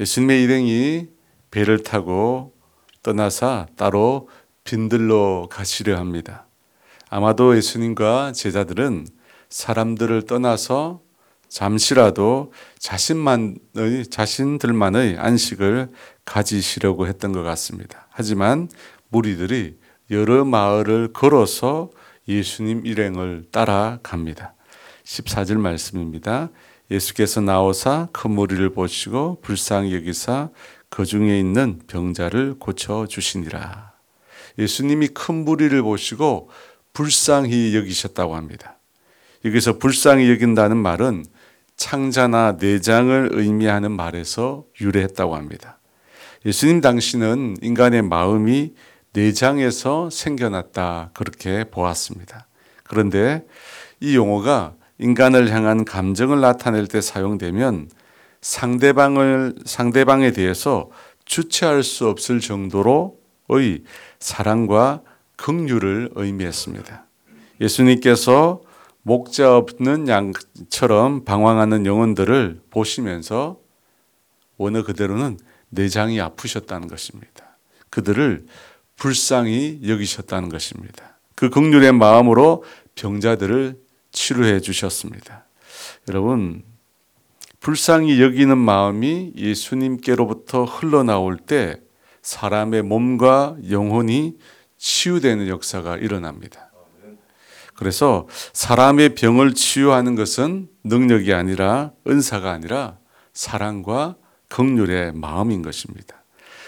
예수님의 일행이 배를 타고 떠나사 따로 빈들로 가시려 합니다. 아마도 예수님과 제자들은 사람들을 떠나서 잠시라도 자신만의 자신들만의 안식을 가지시려고 했던 것 같습니다. 하지만 무리들이 여러 마을을 걸어서 예수님 일행을 따라갑니다. 14절 말씀입니다. 예수께서 나오사 큰 무리를 보시고 불쌍히 여기사 그 중에 있는 병자를 고쳐 주시니라. 예수님이 큰 무리를 보시고 불쌍히 여기셨다고 합니다. 여기서 불쌍히 여긴다는 말은 창자나 내장을 의미하는 말에서 유래했다고 합니다. 예수님 당시는 인간의 마음이 내장에서 생겨났다 그렇게 보았습니다. 그런데 이 용어가 인간을 향한 감정을 나타낼 때 사용되면 상대방을 상대방에 대해서 주체할 수 없을 정도로의 사랑과 긍휼을 의미했습니다. 예수님께서 목자 없는 양처럼 방황하는 영혼들을 보시면서 원어 그대로는 내장이 아프셨다는 것입니다. 그들을 불쌍히 여기셨다는 것입니다. 그 긍휼의 마음으로 병자들을 치료해 주셨습니다. 여러분 불쌍히 여기는 마음이 예수님께로부터 흘러나올 때 사람의 몸과 영혼이 치유되는 역사가 일어납니다. 그래서 사람의 병을 치유하는 것은 능력이 아니라 은사가 아니라 사랑과 긍휼의 마음인 것입니다.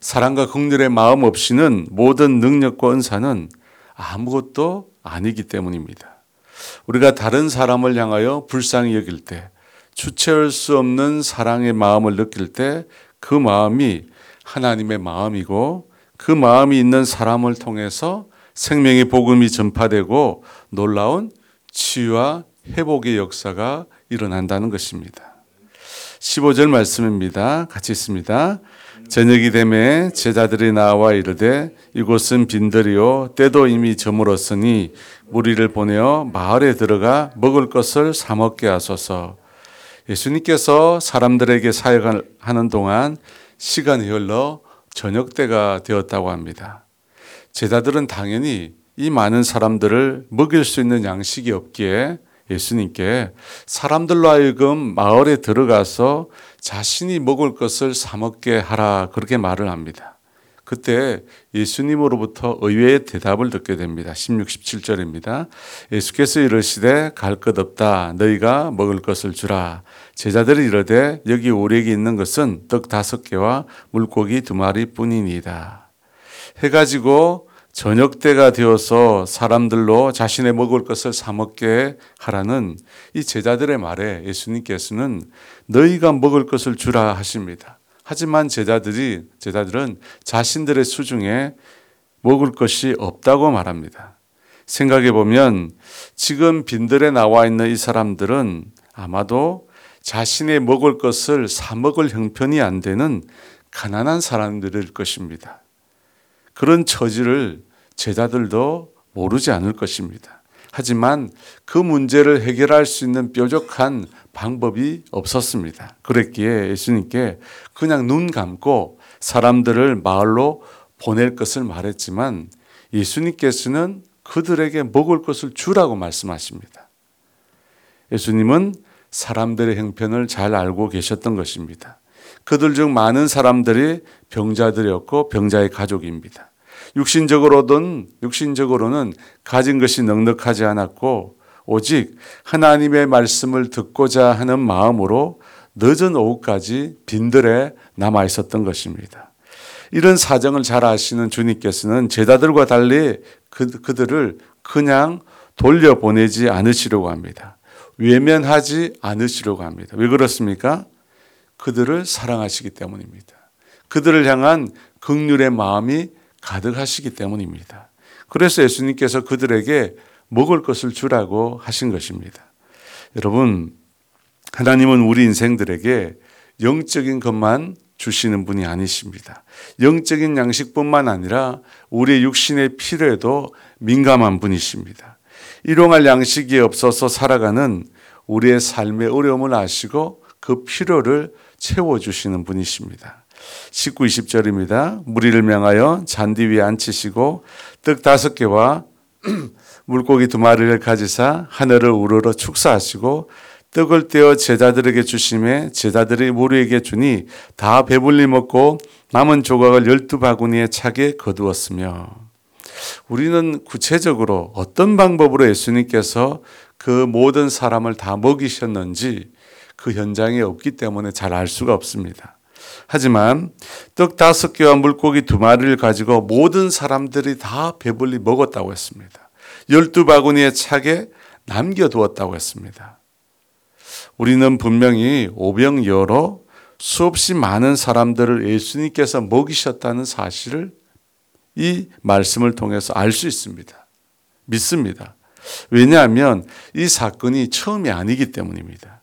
사랑과 긍휼의 마음 없이는 모든 능력과 은사는 아무것도 아니기 때문입니다. 우리가 다른 사람을 향하여 불쌍히 여길 때 주체할 수 없는 사랑의 마음을 느낄 때 그 마음이 하나님의 마음이고 그 마음이 있는 사람을 통해서 생명의 복음이 전파되고 놀라운 치유와 회복의 역사가 일어난다는 것입니다. 15절 말씀입니다. 같이 있습니다. 저녁이 되매 제자들이 나와 이르되 이곳은 빈들이요 때도 이미 저물었으니 무리를 보내어 마을에 들어가 먹을 것을 사 먹게 하소서. 예수님께서 사람들에게 사역하는 동안 시간이 흘러 저녁 때가 되었다고 합니다. 제자들은 당연히 이 많은 사람들을 먹일 수 있는 양식이 없기에 예수님께 사람들로 하여금 마을에 들어가서 자신이 먹을 것을 사 먹게 하라 그렇게 말을 합니다. 그때 예수님으로부터 의외의 대답을 듣게 됩니다. 16, 17절입니다. 예수께서 이르시되 갈 것 없다. 너희가 먹을 것을 주라. 제자들이 이르되 여기 우리에게 있는 것은 떡 다섯 개와 물고기 두 마리 뿐이니이다. 해가지고 저녁 때가 되어서 사람들로 자신의 먹을 것을 사 먹게 하라는 이 제자들의 말에 예수님께서는 너희가 먹을 것을 주라 하십니다. 하지만 제자들이 제자들은 자신들의 수중에 먹을 것이 없다고 말합니다. 생각해 보면 지금 빈들에 나와 있는 이 사람들은 아마도 자신의 먹을 것을 사 먹을 형편이 안 되는 가난한 사람들일 것입니다. 그런 처지를 제자들도 모르지 않을 것입니다. 하지만 그 문제를 해결할 수 있는 뾰족한 방법이 없었습니다. 그랬기에 예수님께 그냥 눈 감고 사람들을 마을로 보낼 것을 말했지만 예수님께서는 그들에게 먹을 것을 주라고 말씀하십니다. 예수님은 사람들의 형편을 잘 알고 계셨던 것입니다. 그들 중 많은 사람들이 병자들이었고 병자의 가족입니다. 육신적으로든 육신적으로는 가진 것이 넉넉하지 않았고 오직 하나님의 말씀을 듣고자 하는 마음으로 늦은 오후까지 빈들에 남아 있었던 것입니다. 이런 사정을 잘 아시는 주님께서는 제자들과 달리 그, 그들을 그냥 돌려보내지 않으시려고 합니다. 외면하지 않으시려고 합니다. 왜 그렇습니까? 그들을 사랑하시기 때문입니다. 그들을 향한 극률의 마음이 가득하시기 때문입니다. 그래서 예수님께서 그들에게 먹을 것을 주라고 하신 것입니다. 여러분, 하나님은 우리 인생들에게 영적인 것만 주시는 분이 아니십니다. 영적인 양식뿐만 아니라 우리의 육신의 필요에도 민감한 분이십니다. 일용할 양식이 없어서 살아가는 우리의 삶의 어려움을 아시고 그 필요를 채워주시는 분이십니다. 19, 20절입니다. 무리를 명하여 잔디 위에 앉히시고 떡 다섯 개와 물고기 두 마리를 가지사 하늘을 우러러 축사하시고 떡을 떼어 제자들에게 주심에 제자들이 무리에게 주니 다 배불리 먹고 남은 조각을 열두 바구니에 차게 거두었으며 우리는 구체적으로 어떤 방법으로 예수님께서 그 모든 사람을 다 먹이셨는지 그 현장에 없기 때문에 잘 알 수가 없습니다. 하지만 떡 다섯 개와 물고기 두 마리를 가지고 모든 사람들이 다 배불리 먹었다고 했습니다. 열두 바구니에 차게 남겨두었다고 했습니다. 우리는 분명히 오병여로 수없이 많은 사람들을 예수님께서 먹이셨다는 사실을 이 말씀을 통해서 알 수 있습니다. 믿습니다. 왜냐하면 이 사건이 처음이 아니기 때문입니다.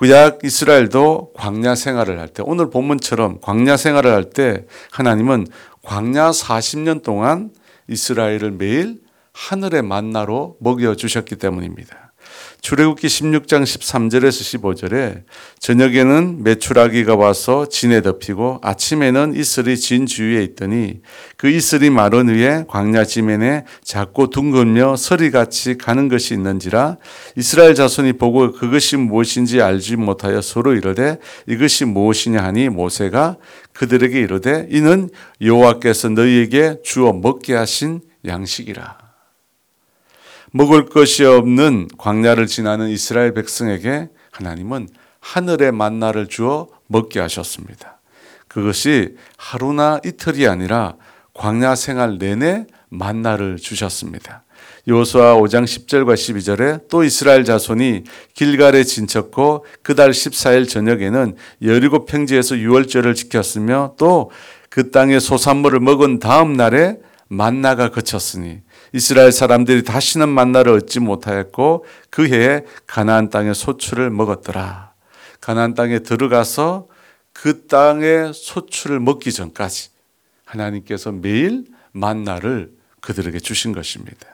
구약 이스라엘도 광야 생활을 할 때, 오늘 본문처럼 광야 생활을 할 때 하나님은 광야 40년 동안 이스라엘을 매일 하늘의 만나로 먹여 주셨기 때문입니다. 출애굽기 16장 13절에서 15절에 저녁에는 메추라기가 와서 진에 덮이고 아침에는 이슬이 진 주위에 있더니 그 이슬이 마른 위에 광야 지면에 작고 둥글며 서리같이 가는 것이 있는지라 이스라엘 자손이 보고 그것이 무엇인지 알지 못하여 서로 이르되 이것이 무엇이냐 하니 모세가 그들에게 이르되 이는 여호와께서 너희에게 주어 먹게 하신 양식이라. 먹을 것이 없는 광야를 지나는 이스라엘 백성에게 하나님은 하늘의 만나를 주어 먹게 하셨습니다. 그것이 하루나 이틀이 아니라 광야 생활 내내 만나를 주셨습니다. 요수아 5장 10절과 12절에 또 이스라엘 자손이 길갈에 진쳤고 그달 14일 저녁에는 여리고 평지에서 유월절을 지켰으며 또 그 땅의 소산물을 먹은 다음 날에 만나가 그쳤으니 이스라엘 사람들이 다시는 만나를 얻지 못하였고 그 해에 가나안 땅의 소출을 먹었더라. 가나안 땅에 들어가서 그 땅의 소출을 먹기 전까지 하나님께서 매일 만나를 그들에게 주신 것입니다.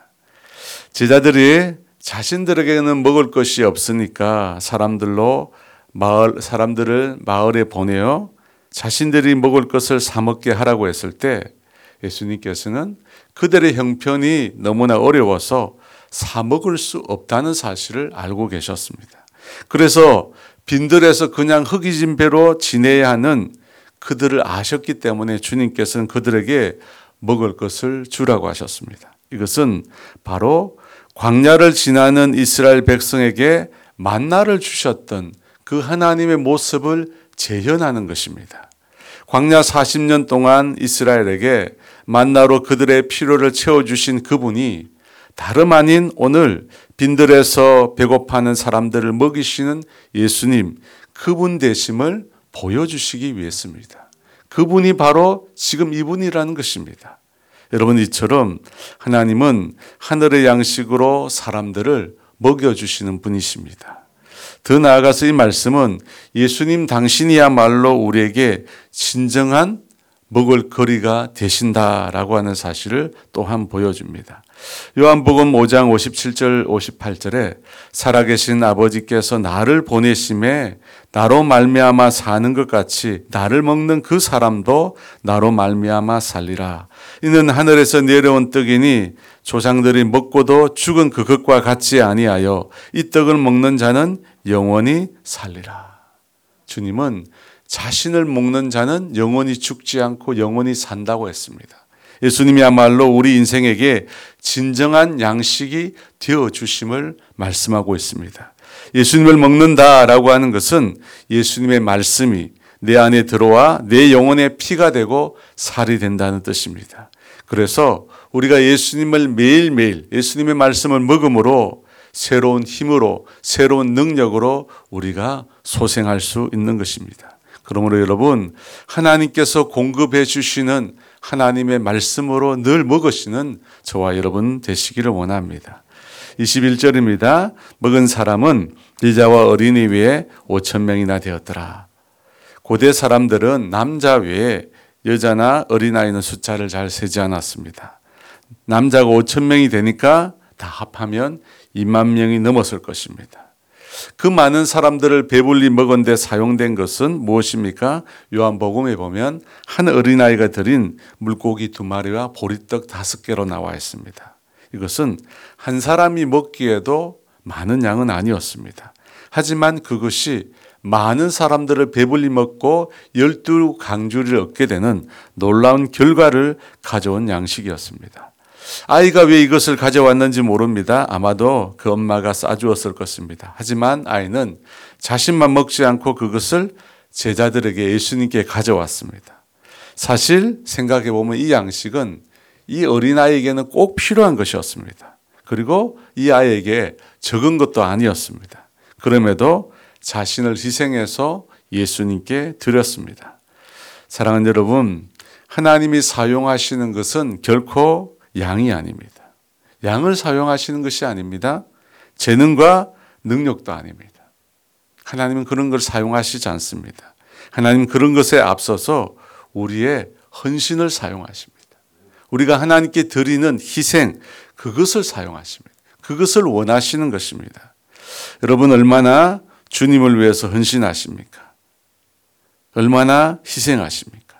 제자들이 자신들에게는 먹을 것이 없으니까 사람들로 마을 사람들을 마을에 보내어 자신들이 먹을 것을 사 먹게 하라고 했을 때 예수님께서는 그들의 형편이 너무나 어려워서 사 먹을 수 없다는 사실을 알고 계셨습니다. 그래서 빈들에서 그냥 흙이진 배로 지내야 하는 그들을 아셨기 때문에 주님께서는 그들에게 먹을 것을 주라고 하셨습니다. 이것은 바로 광야를 지나는 이스라엘 백성에게 만나를 주셨던 그 하나님의 모습을 재현하는 것입니다. 광야 40년 동안 이스라엘에게 만나로 그들의 필요를 채워주신 그분이 다름 아닌 오늘 빈들에서 배고파하는 사람들을 먹이시는 예수님 그분 되심을 보여주시기 위해서입니다. 그분이 바로 지금 이분이라는 것입니다. 여러분 이처럼 하나님은 하늘의 양식으로 사람들을 먹여주시는 분이십니다. 더 나아가서 이 말씀은 예수님 당신이야말로 우리에게 진정한 먹을 거리가 되신다라고 하는 사실을 또한 보여줍니다. 요한복음 5장 57절 58절에 살아계신 아버지께서 나를 보내심에 나로 말미암아 사는 것 같이 나를 먹는 그 사람도 나로 말미암아 살리라. 이는 하늘에서 내려온 떡이니 조상들이 먹고도 죽은 그것과 같지 아니하여 이 떡을 먹는 자는 영원히 살리라. 주님은 자신을 먹는 자는 영원히 죽지 않고 영원히 산다고 했습니다. 예수님이야말로 우리 인생에게 진정한 양식이 되어 주심을 말씀하고 있습니다. 예수님을 먹는다라고 하는 것은 예수님의 말씀이 내 안에 들어와 내 영혼의 피가 되고 살이 된다는 뜻입니다. 그래서 우리가 예수님을 매일매일 예수님의 말씀을 먹음으로 새로운 힘으로 새로운 능력으로 우리가 소생할 수 있는 것입니다. 그러므로 여러분 하나님께서 공급해 주시는 하나님의 말씀으로 늘 먹으시는 저와 여러분 되시기를 원합니다. 21절입니다. 먹은 사람은 여자와 어린이 외에 5천 명이나 되었더라. 고대 사람들은 남자 외에 여자나 어린아이는 숫자를 잘 세지 않았습니다. 남자가 5천 명이 되니까 다 합하면 2만 명이 넘었을 것입니다. 그 많은 사람들을 배불리 먹은 데 사용된 것은 무엇입니까? 요한복음에 보면 한 어린아이가 드린 물고기 두 마리와 보리떡 다섯 개로 나와 있습니다. 이것은 한 사람이 먹기에도 많은 양은 아니었습니다. 하지만 그것이 많은 사람들을 배불리 먹고 열두 강주를 얻게 되는 놀라운 결과를 가져온 양식이었습니다. 아이가 왜 이것을 가져왔는지 모릅니다. 아마도 그 엄마가 싸주었을 것입니다. 하지만 아이는 자신만 먹지 않고 그것을 제자들에게 예수님께 가져왔습니다. 사실 생각해 보면 이 양식은 이 어린아이에게는 꼭 필요한 것이었습니다. 그리고 이 아이에게 적은 것도 아니었습니다. 그럼에도 자신을 희생해서 예수님께 드렸습니다. 사랑하는 여러분, 하나님이 사용하시는 것은 결코 양이 아닙니다. 양을 사용하시는 것이 아닙니다. 재능과 능력도 아닙니다. 하나님은 그런 걸 사용하시지 않습니다. 하나님은 그런 것에 앞서서 우리의 헌신을 사용하십니다. 우리가 하나님께 드리는 희생, 그것을 사용하십니다. 그것을 원하시는 것입니다. 여러분, 얼마나 주님을 위해서 헌신하십니까? 얼마나 희생하십니까?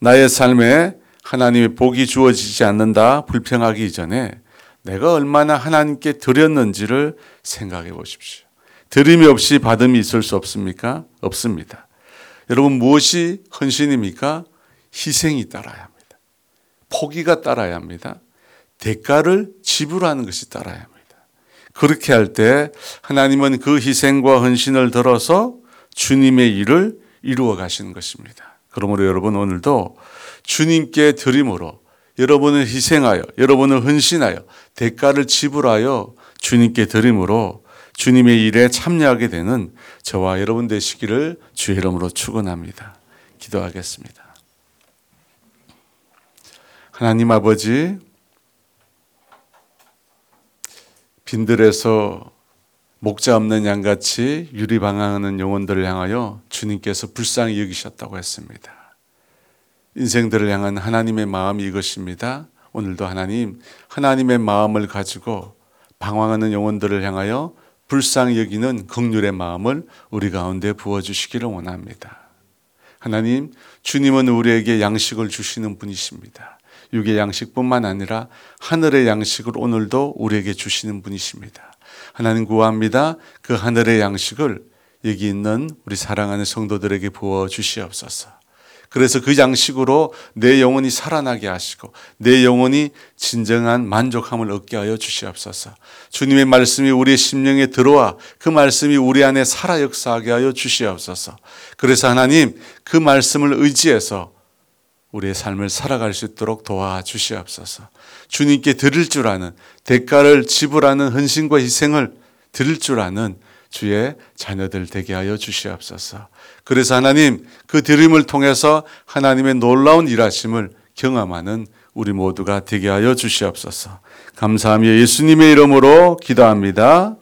나의 삶에 하나님의 복이 주어지지 않는다 불평하기 이전에 내가 얼마나 하나님께 드렸는지를 생각해 보십시오. 드림이 없이 받음이 있을 수 없습니까? 없습니다. 여러분 무엇이 헌신입니까? 희생이 따라야 합니다. 포기가 따라야 합니다. 대가를 지불하는 것이 따라야 합니다. 그렇게 할 때 하나님은 그 희생과 헌신을 들어서 주님의 일을 이루어 가시는 것입니다. 그러므로 여러분 오늘도 주님께 드림으로 여러분을 희생하여 여러분을 헌신하여 대가를 지불하여 주님께 드림으로 주님의 일에 참여하게 되는 저와 여러분 되시기를 주의 이름으로 축원합니다. 기도하겠습니다. 하나님 아버지 빈들에서 목자 없는 양같이 유리방황하는 영혼들을 향하여 주님께서 불쌍히 여기셨다고 했습니다. 인생들을 향한 하나님의 마음이 이것입니다. 오늘도 하나님, 하나님의 마음을 가지고 방황하는 영혼들을 향하여 불쌍히 여기는 극률의 마음을 우리 가운데 부어주시기를 원합니다. 하나님, 주님은 우리에게 양식을 주시는 분이십니다. 육의 양식뿐만 아니라 하늘의 양식을 오늘도 우리에게 주시는 분이십니다. 하나님 구합니다. 그 하늘의 양식을 여기 있는 우리 사랑하는 성도들에게 부어 주시옵소서. 그래서 그 양식으로 내 영혼이 살아나게 하시고 내 영혼이 진정한 만족함을 얻게 하여 주시옵소서. 주님의 말씀이 우리의 심령에 들어와 그 말씀이 우리 안에 살아 역사하게 하여 주시옵소서. 그래서 하나님 그 말씀을 의지해서 우리의 삶을 살아갈 수 있도록 도와 주시옵소서. 주님께 드릴 줄 아는 대가를 지불하는 헌신과 희생을 드릴 줄 아는 주의 자녀들 되게 하여 주시옵소서. 그래서 하나님 그 드림을 통해서 하나님의 놀라운 일하심을 경험하는 우리 모두가 되게 하여 주시옵소서. 감사하며 예수님의 이름으로 기도합니다.